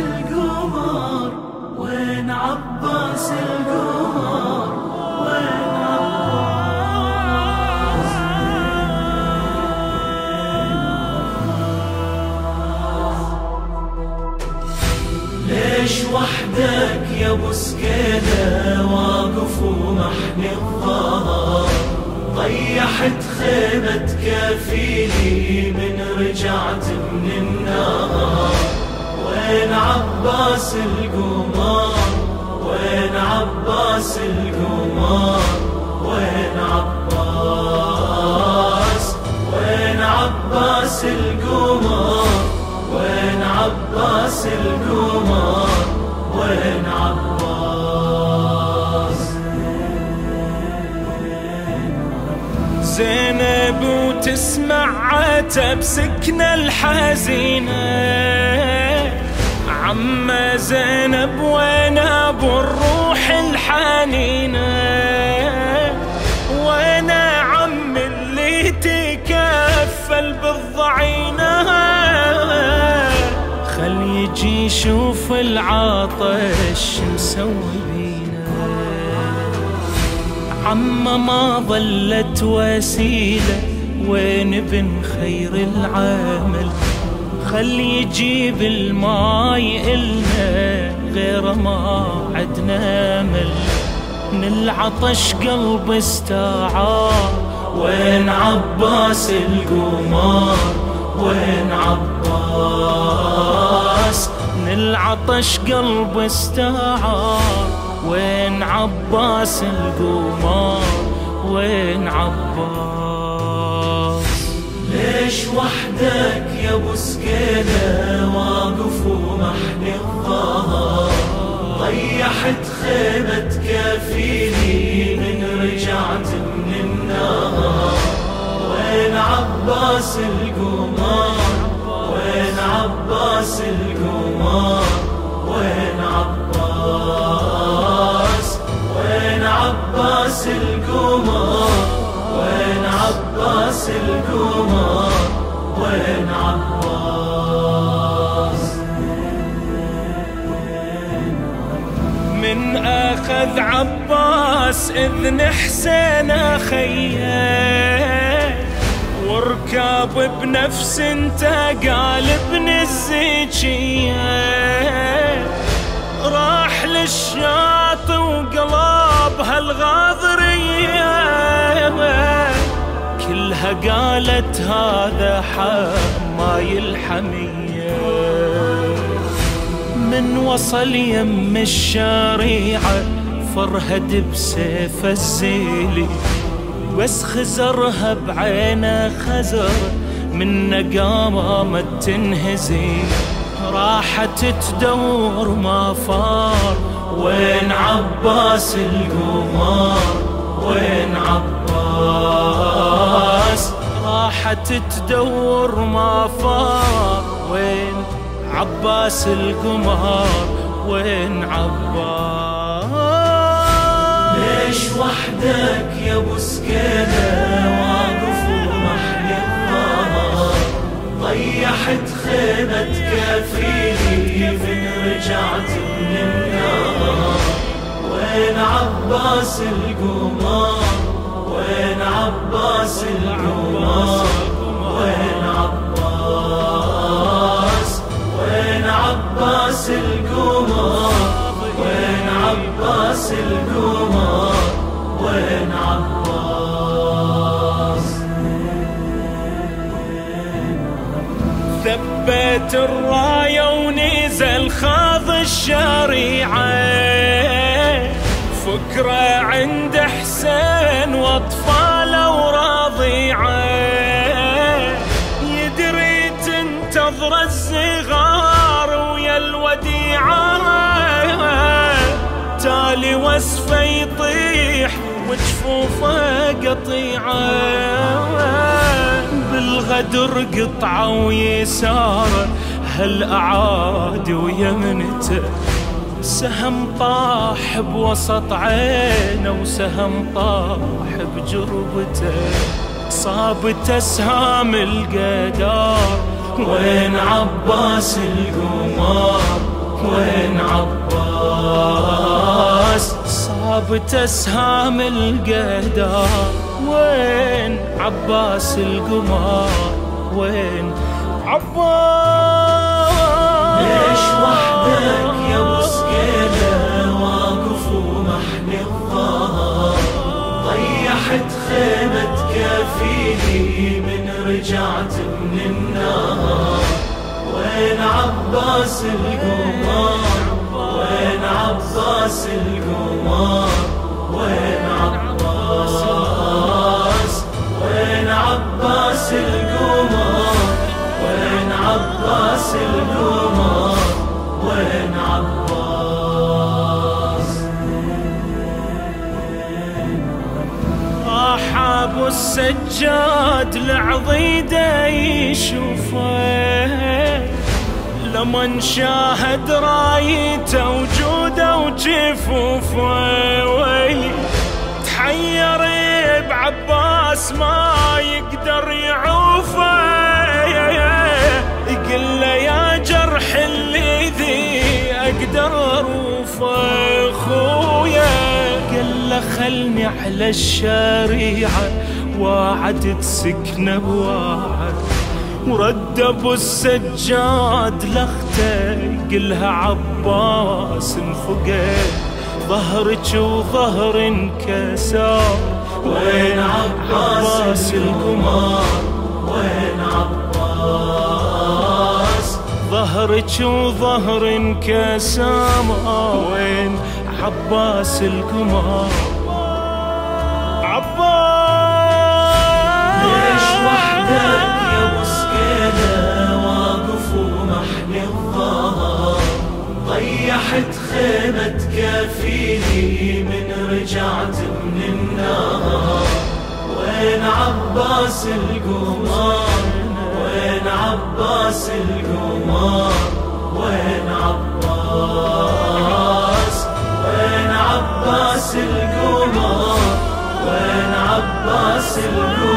القمر وين عباس القمر؟ وين ليش وحدك يا أبو سكينة؟ واقف ومحني الظهر. طيحت خيمة كافيني من رجعت من النهار وين عباس القمر وين عباس القمر وين عباس؟ وين عباس القمر وين عباس القمر وين عباس؟ زينب وتسمع عتب سكنة الحزينة. عم زينب وين ابو الروح الحنينة وين عم اللي تكفل بالضعينة. خل يجي يشوف العطش مسوي بينا. عم ما ظلت وسيلة وين ابن خير العمل؟ خلي يجيب الماي إلنا غير ما عدنا امل من العطش قلب استعار وين عباس القمر وين عباس؟ من العطش قلب استعار وين عباس القمر وين عباس؟ ليش وحدك يا أبو سكينة واقف ومحني الظهر. طيحت خيمة كافيني من رجعت من النهار وين عباس القمر وين عباس القمر وين عباس؟ وين عباس القمر وين عباس القمر وين عباس من آخذ عباس اذن حسين خيه وركاب بنفس أنت قال ابن الزكيه راح للشاط وقلب قالت هذا حماي الحميه من وصل يم الشريعة فرهد بسيف الزيلي. بس خزرها بعينه خزر من قامت تنهزي. راحت تدور ما فار وين عباس القمر وين عباس؟ راحت تدور ما فار. وين عباس القمر وين عباس؟ ليش وحدك يا أبو سكينة؟ واقف ومحني الظهر طيحت خيمة كافيني من رجعت من النهار وين عباس القمر وين عباس القمر وين عباس وين عباس القمر وين عباس القمر وين عباس ثبت الراية ونزل خاض الشريعة. فكرة عند حسين واطفاله تالي وصفه يطيح وجفوفه قطيعة. بالغدر قطعة ويسار هالأعادي ويمنته سهم طاح بوسط عينه وسهم طاح بجربته. صابت أسهام القدار وين عباس القمر وين عباس؟ صابت اسهام القدار وين عباس القمر وين عباس؟ ليش وحدك يا مسكينة؟ واقف ومحني الظهر طيحت خيمة كافيلي من رجعت من النهار. وين عباس القمر وين عباس القمر وين عباس؟ وين عباس القمر وين عباس القمر وين عباس؟ راح أبو السجاد العضيده يشوفه. لمن شاهد رايته وجوده وجفوفه ويلي تحير بعباس ما يقدر يعوفه يقول له يا جرح اللي ذي أقدر اروفه خويا قال له خلني على الشريعة واعد تسكنه بواعد ورد ابو السجاد لاخته قلها عباس انفقد ظهرك وظهر انكسر وين عباس القمر وين عباس؟ ظهرك وظهر انكسر وين عباس القمر عباس! ليش وحدك رجعت من النار وين عباس القمار؟ وين عباس القمار؟ وين عباس؟ وين عباس القمار؟ وين عباس القمار؟